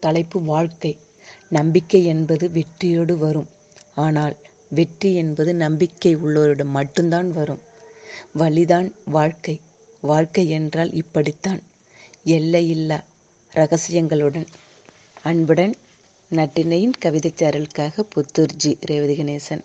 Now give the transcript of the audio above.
தலைப்பு வாழ்க்கை. நம்பிக்கை என்பது வெற்றியோடு வரும். ஆனால் வெற்றி என்பது நம்பிக்கை உள்ளோரிடம் மட்டும்தான் வரும். வழிதான் வாழ்க்கை. வாழ்க்கை என்றால் இப்படித்தான். எல்லையில்லா ரகசியங்களுடன். அன்புடன் நட்டினையின் கவிதைச் சாரலுக்காக புத்தூர் ரேவதி கணேசன்.